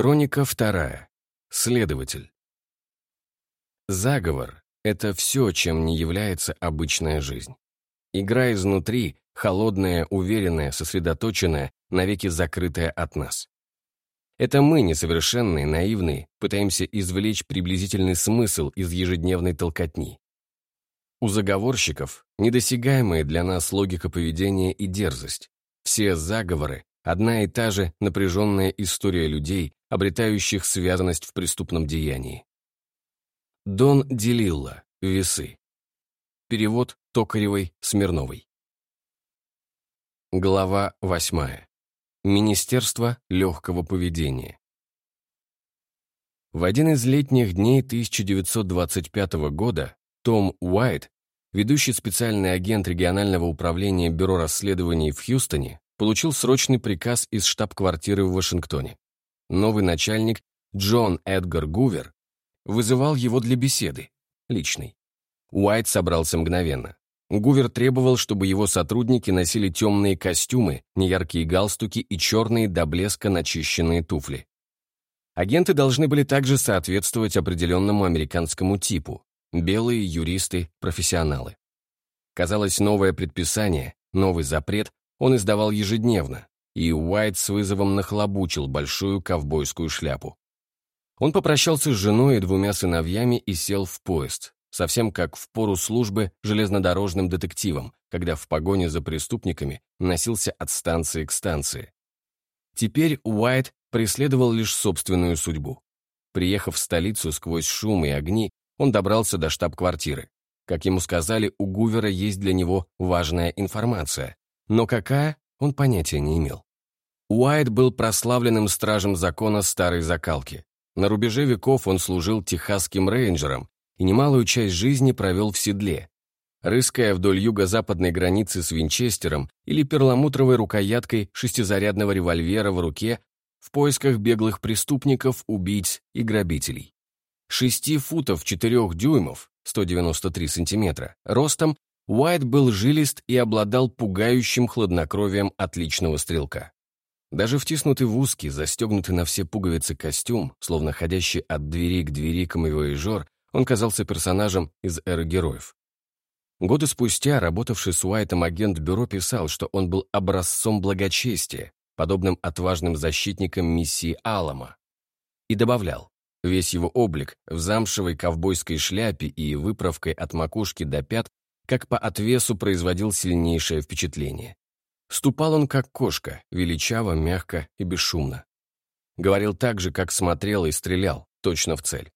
Хроника вторая. Следователь. Заговор — это все, чем не является обычная жизнь. Игра изнутри, холодная, уверенная, сосредоточенная, навеки закрытая от нас. Это мы, несовершенные, наивные, пытаемся извлечь приблизительный смысл из ежедневной толкотни. У заговорщиков недосягаемая для нас логика поведения и дерзость. Все заговоры — одна и та же напряженная история людей, обретающих связанность в преступном деянии. Дон Делилла. Весы. Перевод Токаревой, Смирновой. Глава 8. Министерство легкого поведения. В один из летних дней 1925 года Том Уайт, ведущий специальный агент регионального управления Бюро расследований в Хьюстоне, получил срочный приказ из штаб-квартиры в Вашингтоне. Новый начальник Джон Эдгар Гувер вызывал его для беседы, личной. Уайт собрался мгновенно. Гувер требовал, чтобы его сотрудники носили темные костюмы, неяркие галстуки и черные до блеска начищенные туфли. Агенты должны были также соответствовать определенному американскому типу – белые юристы, профессионалы. Казалось, новое предписание, новый запрет он издавал ежедневно, и Уайт с вызовом нахлобучил большую ковбойскую шляпу. Он попрощался с женой и двумя сыновьями и сел в поезд, совсем как в пору службы железнодорожным детективом, когда в погоне за преступниками носился от станции к станции. Теперь Уайт преследовал лишь собственную судьбу. Приехав в столицу сквозь шум и огни, он добрался до штаб-квартиры. Как ему сказали, у Гувера есть для него важная информация. Но какая, он понятия не имел. Уайт был прославленным стражем закона старой закалки. На рубеже веков он служил техасским рейнджером и немалую часть жизни провел в седле, рыская вдоль юго-западной границы с винчестером или перламутровой рукояткой шестизарядного револьвера в руке в поисках беглых преступников, убийц и грабителей. Шести футов четырех дюймов, 193 сантиметра, ростом Уайт был жилист и обладал пугающим хладнокровием отличного стрелка. Даже втиснутый в узкий, застегнутый на все пуговицы костюм, словно ходящий от двери к двери камевояжер, он казался персонажем из эры героев. Годы спустя работавший с Уайтом агент бюро писал, что он был образцом благочестия, подобным отважным защитникам миссии Алама. И добавлял, весь его облик в замшевой ковбойской шляпе и выправкой от макушки до пят как по отвесу производил сильнейшее впечатление. Ступал он как кошка, величаво, мягко и бесшумно. Говорил так же, как смотрел и стрелял, точно в цель.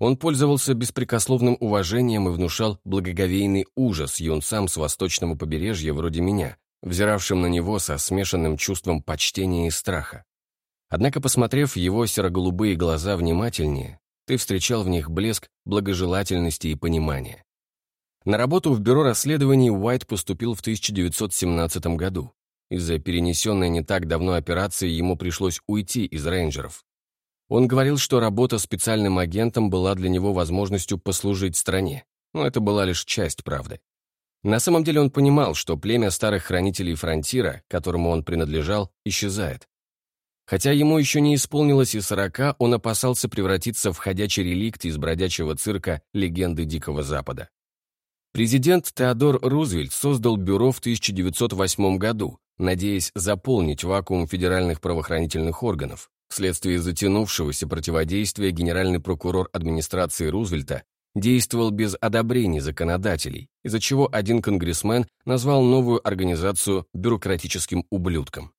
Он пользовался беспрекословным уважением и внушал благоговейный ужас юнцам с восточного побережья вроде меня, взиравшим на него со смешанным чувством почтения и страха. Однако, посмотрев его серо-голубые глаза внимательнее, ты встречал в них блеск благожелательности и понимания. На работу в бюро расследований Уайт поступил в 1917 году. Из-за перенесенной не так давно операции ему пришлось уйти из рейнджеров. Он говорил, что работа специальным агентом была для него возможностью послужить стране, но это была лишь часть правды. На самом деле он понимал, что племя старых хранителей фронтира, которому он принадлежал, исчезает. Хотя ему еще не исполнилось и сорока, он опасался превратиться в ходячий реликт из бродячего цирка легенды Дикого Запада. Президент Теодор Рузвельт создал бюро в 1908 году, надеясь заполнить вакуум федеральных правоохранительных органов. Вследствие затянувшегося противодействия генеральный прокурор администрации Рузвельта действовал без одобрений законодателей, из-за чего один конгрессмен назвал новую организацию бюрократическим ублюдком.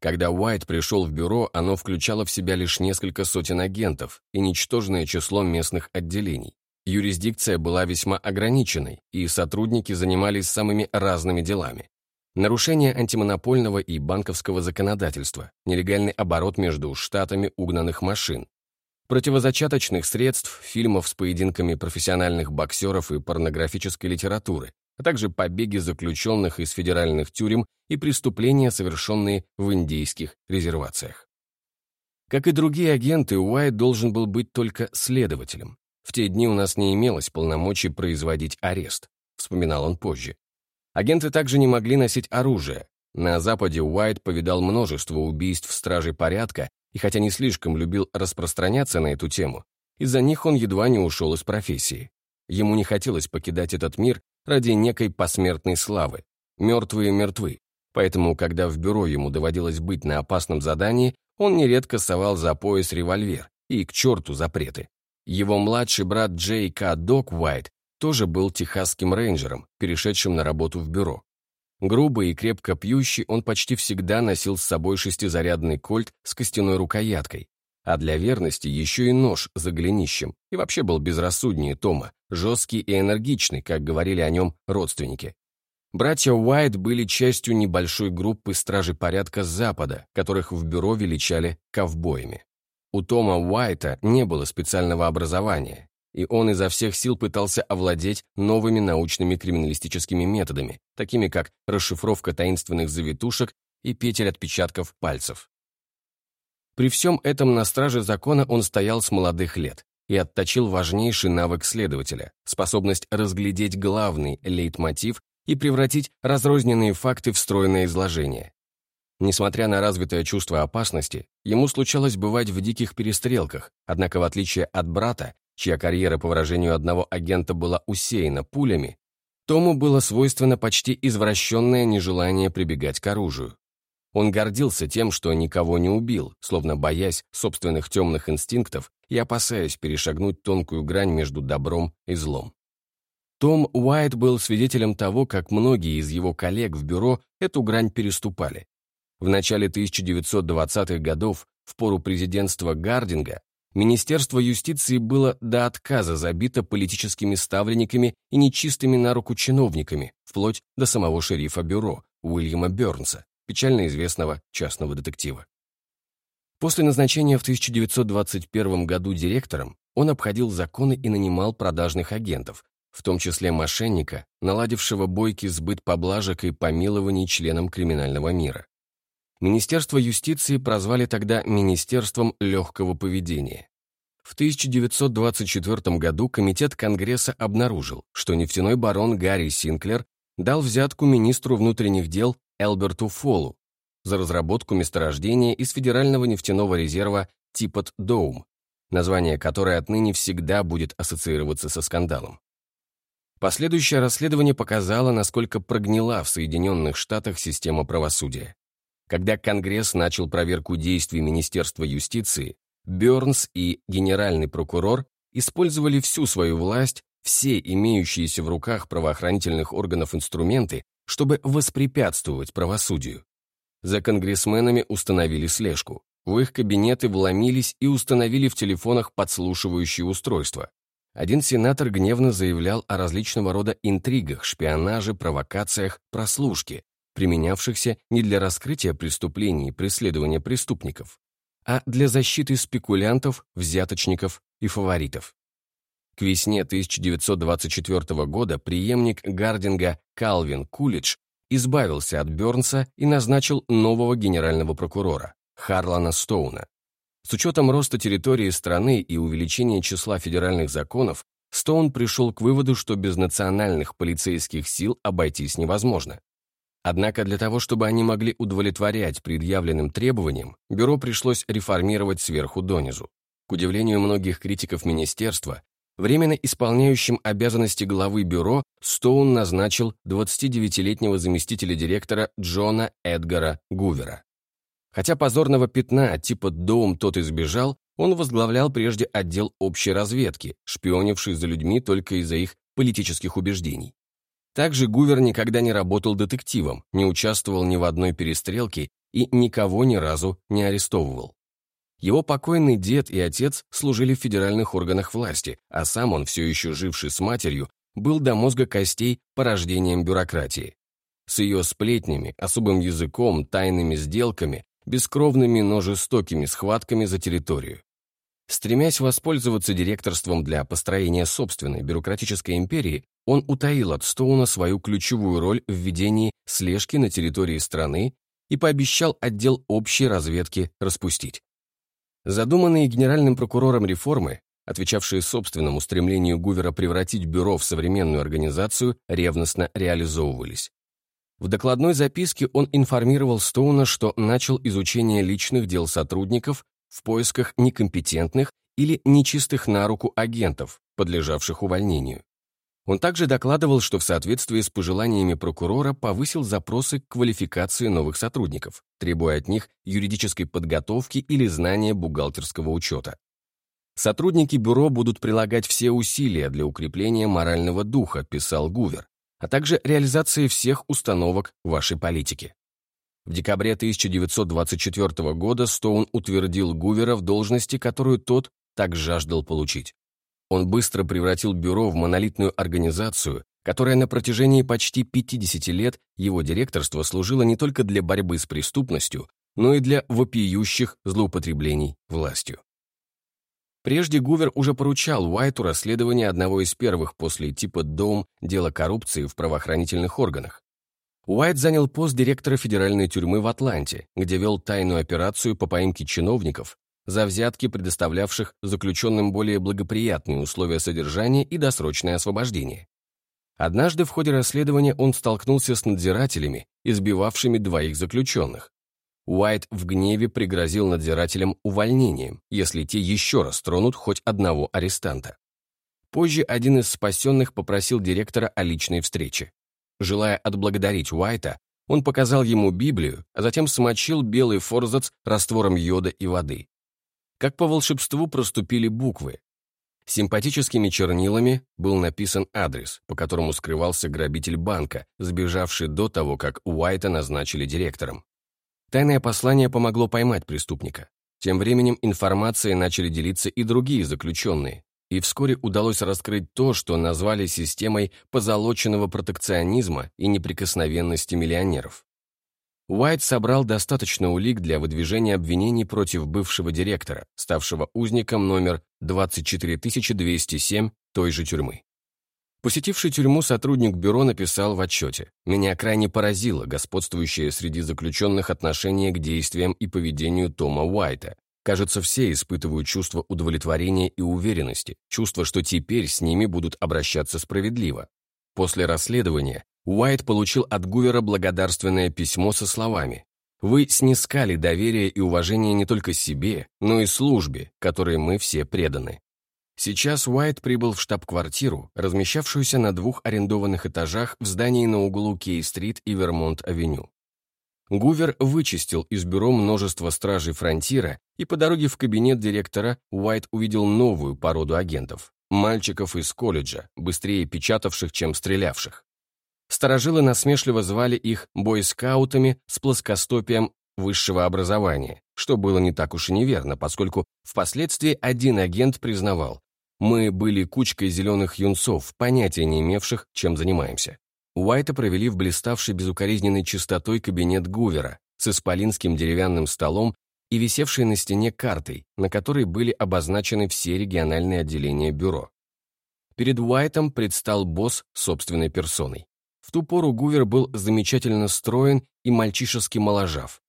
Когда Уайт пришел в бюро, оно включало в себя лишь несколько сотен агентов и ничтожное число местных отделений. Юрисдикция была весьма ограниченной, и сотрудники занимались самыми разными делами. Нарушение антимонопольного и банковского законодательства, нелегальный оборот между штатами угнанных машин, противозачаточных средств, фильмов с поединками профессиональных боксеров и порнографической литературы, а также побеги заключенных из федеральных тюрем и преступления, совершенные в индейских резервациях. Как и другие агенты, Уайт должен был быть только следователем. В те дни у нас не имелось полномочий производить арест, вспоминал он позже. Агенты также не могли носить оружие. На Западе Уайт повидал множество убийств стражей порядка и хотя не слишком любил распространяться на эту тему, из-за них он едва не ушел из профессии. Ему не хотелось покидать этот мир ради некой посмертной славы. Мертвые мертвы. Поэтому, когда в бюро ему доводилось быть на опасном задании, он нередко совал за пояс револьвер и к черту запреты. Его младший брат Джей К. Док Уайт тоже был техасским рейнджером, перешедшим на работу в бюро. Грубый и крепко пьющий, он почти всегда носил с собой шестизарядный кольт с костяной рукояткой, а для верности еще и нож за голенищем, и вообще был безрассуднее Тома, жесткий и энергичный, как говорили о нем родственники. Братья Уайт были частью небольшой группы стражей порядка Запада, которых в бюро величали ковбоями. У Тома Уайта не было специального образования, и он изо всех сил пытался овладеть новыми научными криминалистическими методами, такими как расшифровка таинственных завитушек и петель отпечатков пальцев. При всем этом на страже закона он стоял с молодых лет и отточил важнейший навык следователя – способность разглядеть главный лейтмотив и превратить разрозненные факты в стройное изложение. Несмотря на развитое чувство опасности, ему случалось бывать в диких перестрелках, однако в отличие от брата, чья карьера, по выражению одного агента, была усеяна пулями, Тому было свойственно почти извращенное нежелание прибегать к оружию. Он гордился тем, что никого не убил, словно боясь собственных темных инстинктов и опасаясь перешагнуть тонкую грань между добром и злом. Том Уайт был свидетелем того, как многие из его коллег в бюро эту грань переступали. В начале 1920-х годов, в пору президентства Гардинга, Министерство юстиции было до отказа забито политическими ставленниками и нечистыми на руку чиновниками, вплоть до самого шерифа бюро Уильяма Бернса, печально известного частного детектива. После назначения в 1921 году директором он обходил законы и нанимал продажных агентов, в том числе мошенника, наладившего бойкий сбыт поблажек и помилований членам криминального мира. Министерство юстиции прозвали тогда Министерством легкого поведения. В 1924 году Комитет Конгресса обнаружил, что нефтяной барон Гарри Синклер дал взятку министру внутренних дел Элберту Фолу за разработку месторождения из Федерального нефтяного резерва Типот Доум, название которое отныне всегда будет ассоциироваться со скандалом. Последующее расследование показало, насколько прогнила в Соединенных Штатах система правосудия. Когда Конгресс начал проверку действий Министерства юстиции, Бёрнс и генеральный прокурор использовали всю свою власть, все имеющиеся в руках правоохранительных органов инструменты, чтобы воспрепятствовать правосудию. За конгрессменами установили слежку. В их кабинеты вломились и установили в телефонах подслушивающие устройства. Один сенатор гневно заявлял о различного рода интригах, шпионаже, провокациях, прослушке, применявшихся не для раскрытия преступлений и преследования преступников, а для защиты спекулянтов, взяточников и фаворитов. К весне 1924 года преемник Гардинга Калвин Кулич избавился от Бёрнса и назначил нового генерального прокурора Харлана Стоуна. С учетом роста территории страны и увеличения числа федеральных законов, Стоун пришел к выводу, что без национальных полицейских сил обойтись невозможно. Однако для того, чтобы они могли удовлетворять предъявленным требованиям, бюро пришлось реформировать сверху донизу. К удивлению многих критиков министерства, временно исполняющим обязанности главы бюро Стоун назначил 29-летнего заместителя директора Джона Эдгара Гувера. Хотя позорного пятна типа Доум тот избежал, он возглавлял прежде отдел общей разведки, шпионивший за людьми только из-за их политических убеждений. Также Гувер никогда не работал детективом, не участвовал ни в одной перестрелке и никого ни разу не арестовывал. Его покойный дед и отец служили в федеральных органах власти, а сам он, все еще живший с матерью, был до мозга костей порождением бюрократии. С ее сплетнями, особым языком, тайными сделками, бескровными, но жестокими схватками за территорию. Стремясь воспользоваться директорством для построения собственной бюрократической империи, он утаил от Стоуна свою ключевую роль в ведении слежки на территории страны и пообещал отдел общей разведки распустить. Задуманные генеральным прокурором реформы, отвечавшие собственному стремлению Гувера превратить бюро в современную организацию, ревностно реализовывались. В докладной записке он информировал Стоуна, что начал изучение личных дел сотрудников в поисках некомпетентных или нечистых на руку агентов, подлежавших увольнению. Он также докладывал, что в соответствии с пожеланиями прокурора повысил запросы к квалификации новых сотрудников, требуя от них юридической подготовки или знания бухгалтерского учета. Сотрудники бюро будут прилагать все усилия для укрепления морального духа, писал Гувер, а также реализации всех установок вашей политики. В декабре 1924 года Стоун утвердил Гувера в должности, которую тот так жаждал получить. Он быстро превратил бюро в монолитную организацию, которая на протяжении почти 50 лет его директорство служило не только для борьбы с преступностью, но и для вопиющих злоупотреблений властью. Прежде Гувер уже поручал Уайту расследование одного из первых после типа Доум дела коррупции в правоохранительных органах. Уайт занял пост директора федеральной тюрьмы в Атланте, где вел тайную операцию по поимке чиновников, за взятки, предоставлявших заключенным более благоприятные условия содержания и досрочное освобождение. Однажды в ходе расследования он столкнулся с надзирателями, избивавшими двоих заключенных. Уайт в гневе пригрозил надзирателям увольнением, если те еще раз тронут хоть одного арестанта. Позже один из спасенных попросил директора о личной встрече. Желая отблагодарить Уайта, он показал ему Библию, а затем смочил белый форзац раствором йода и воды. Как по волшебству проступили буквы. Симпатическими чернилами был написан адрес, по которому скрывался грабитель банка, сбежавший до того, как Уайта назначили директором. Тайное послание помогло поймать преступника. Тем временем информацией начали делиться и другие заключенные, и вскоре удалось раскрыть то, что назвали системой позолоченного протекционизма и неприкосновенности миллионеров. Уайт собрал достаточно улик для выдвижения обвинений против бывшего директора, ставшего узником номер 24207 той же тюрьмы. Посетивший тюрьму сотрудник бюро написал в отчете «Меня крайне поразило господствующее среди заключенных отношение к действиям и поведению Тома Уайта. Кажется, все испытывают чувство удовлетворения и уверенности, чувство, что теперь с ними будут обращаться справедливо. После расследования Уайт получил от Гувера благодарственное письмо со словами «Вы снискали доверие и уважение не только себе, но и службе, которой мы все преданы». Сейчас Уайт прибыл в штаб-квартиру, размещавшуюся на двух арендованных этажах в здании на углу Кей-стрит и Вермонт-авеню. Гувер вычистил из бюро множество стражей фронтира, и по дороге в кабинет директора Уайт увидел новую породу агентов – мальчиков из колледжа, быстрее печатавших, чем стрелявших. Старожилы насмешливо звали их бойскаутами с плоскостопием высшего образования, что было не так уж и неверно, поскольку впоследствии один агент признавал, мы были кучкой зеленых юнцов, понятия не имевших, чем занимаемся. Уайта провели в блиставший безукоризненной чистотой кабинет Гувера с исполинским деревянным столом и висевшей на стене картой, на которой были обозначены все региональные отделения бюро. Перед Уайтом предстал босс собственной персоной. В ту пору Гувер был замечательно строен и мальчишески моложав.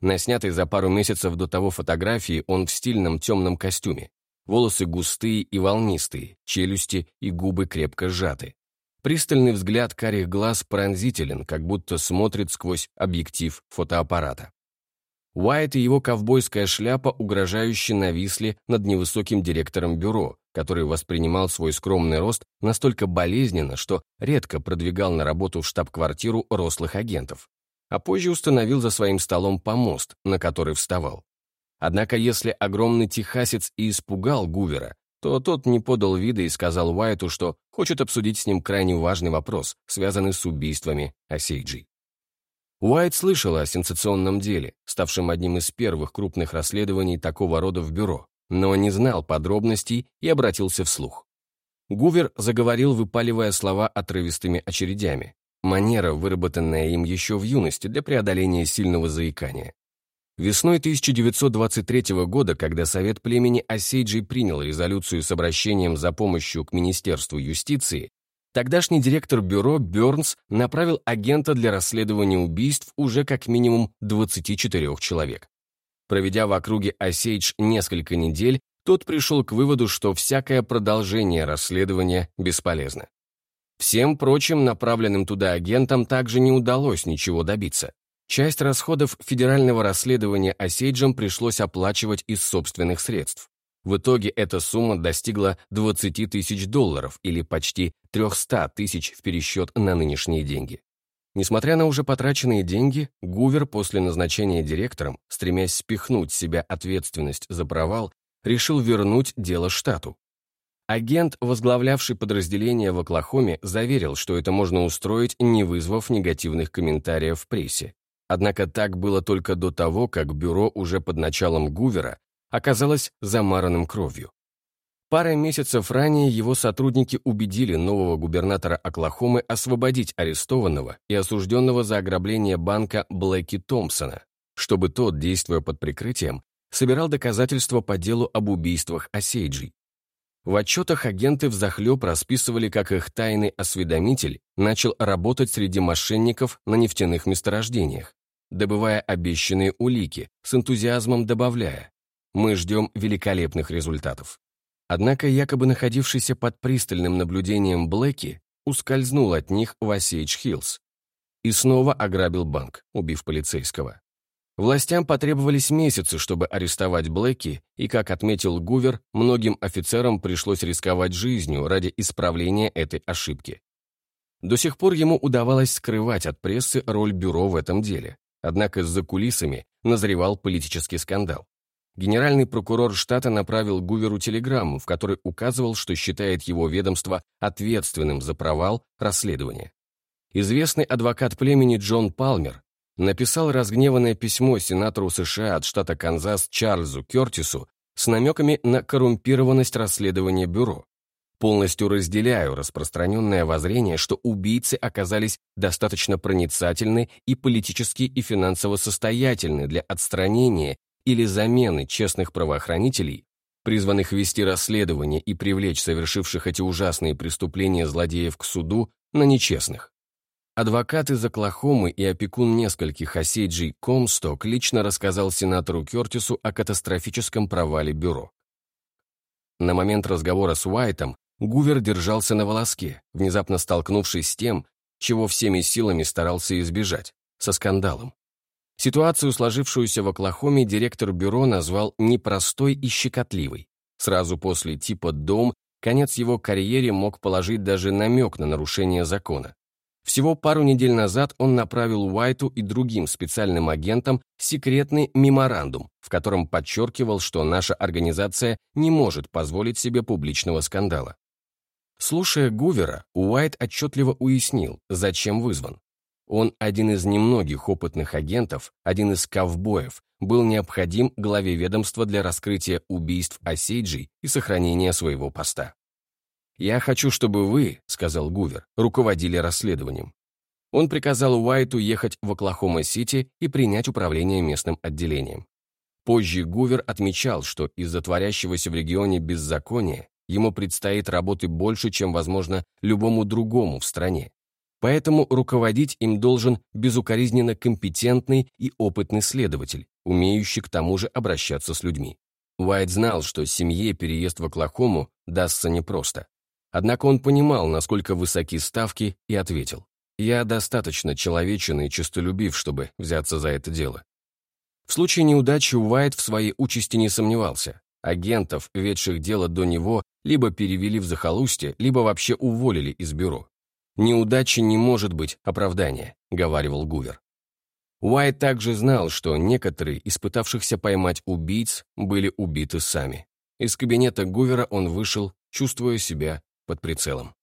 На снятой за пару месяцев до того фотографии он в стильном темном костюме. Волосы густые и волнистые, челюсти и губы крепко сжаты. Пристальный взгляд карих глаз пронзителен, как будто смотрит сквозь объектив фотоаппарата. Уайт и его ковбойская шляпа угрожающе нависли над невысоким директором бюро, который воспринимал свой скромный рост настолько болезненно, что редко продвигал на работу в штаб-квартиру рослых агентов, а позже установил за своим столом помост, на который вставал. Однако если огромный техасец и испугал Гувера, то тот не подал вида и сказал Уайту, что хочет обсудить с ним крайне важный вопрос, связанный с убийствами Осейджи. Уайт слышал о сенсационном деле, ставшем одним из первых крупных расследований такого рода в бюро, но не знал подробностей и обратился вслух. Гувер заговорил, выпаливая слова отрывистыми очередями. Манера, выработанная им еще в юности для преодоления сильного заикания. Весной 1923 года, когда Совет племени Осейджи принял резолюцию с обращением за помощью к Министерству юстиции, Тогдашний директор бюро Бёрнс направил агента для расследования убийств уже как минимум 24 человек. Проведя в округе Осейдж несколько недель, тот пришел к выводу, что всякое продолжение расследования бесполезно. Всем прочим направленным туда агентам также не удалось ничего добиться. Часть расходов федерального расследования Осейджем пришлось оплачивать из собственных средств. В итоге эта сумма достигла 20 тысяч долларов или почти 300 тысяч в пересчет на нынешние деньги. Несмотря на уже потраченные деньги, Гувер после назначения директором, стремясь спихнуть с себя ответственность за провал, решил вернуть дело штату. Агент, возглавлявший подразделение в Оклахоме, заверил, что это можно устроить, не вызвав негативных комментариев в прессе. Однако так было только до того, как бюро уже под началом Гувера оказалось замаранным кровью. Парой месяцев ранее его сотрудники убедили нового губернатора Оклахомы освободить арестованного и осужденного за ограбление банка Блэки Томпсона, чтобы тот, действуя под прикрытием, собирал доказательства по делу об убийствах Осейджи. В отчетах агенты взахлеб расписывали, как их тайный осведомитель начал работать среди мошенников на нефтяных месторождениях, добывая обещанные улики, с энтузиазмом добавляя «Мы ждем великолепных результатов». Однако якобы находившийся под пристальным наблюдением Блэки ускользнул от них в Осейдж-Хиллз и снова ограбил банк, убив полицейского. Властям потребовались месяцы, чтобы арестовать Блэки, и, как отметил Гувер, многим офицерам пришлось рисковать жизнью ради исправления этой ошибки. До сих пор ему удавалось скрывать от прессы роль бюро в этом деле. Однако за кулисами назревал политический скандал. Генеральный прокурор штата направил Гуверу телеграмму, в которой указывал, что считает его ведомство ответственным за провал расследования. Известный адвокат племени Джон Палмер написал разгневанное письмо сенатору США от штата Канзас Чарльзу Кертису с намеками на коррумпированность расследования бюро. Полностью разделяю распространенное воззрение, что убийцы оказались достаточно проницательны и политически и финансово состоятельны для отстранения или замены честных правоохранителей, призванных вести расследование и привлечь совершивших эти ужасные преступления злодеев к суду, на нечестных. Адвокат из Оклахомы и опекун нескольких осейджей Комсток лично рассказал сенатору Кертису о катастрофическом провале бюро. На момент разговора с Уайтом Гувер держался на волоске, внезапно столкнувшись с тем, чего всеми силами старался избежать, со скандалом. Ситуацию, сложившуюся в Оклахоме, директор бюро назвал непростой и щекотливой. Сразу после типа «дом» конец его карьере мог положить даже намек на нарушение закона. Всего пару недель назад он направил Уайту и другим специальным агентам секретный меморандум, в котором подчеркивал, что наша организация не может позволить себе публичного скандала. Слушая Гувера, Уайт отчетливо уяснил, зачем вызван. Он один из немногих опытных агентов, один из ковбоев, был необходим главе ведомства для раскрытия убийств Осейджей и сохранения своего поста. «Я хочу, чтобы вы, — сказал Гувер, — руководили расследованием». Он приказал Уайту ехать в Оклахома-Сити и принять управление местным отделением. Позже Гувер отмечал, что из-за творящегося в регионе беззакония ему предстоит работы больше, чем, возможно, любому другому в стране. Поэтому руководить им должен безукоризненно компетентный и опытный следователь, умеющий к тому же обращаться с людьми. Уайт знал, что семье переезд в Оклахому дастся непросто. Однако он понимал, насколько высоки ставки, и ответил. «Я достаточно человечен и честолюбив, чтобы взяться за это дело». В случае неудачи Уайт в своей участи не сомневался. Агентов, ведших дело до него, либо перевели в захолустье, либо вообще уволили из бюро. «Неудачи не может быть оправдания», — говаривал Гувер. Уайт также знал, что некоторые, испытавшихся поймать убийц, были убиты сами. Из кабинета Гувера он вышел, чувствуя себя под прицелом.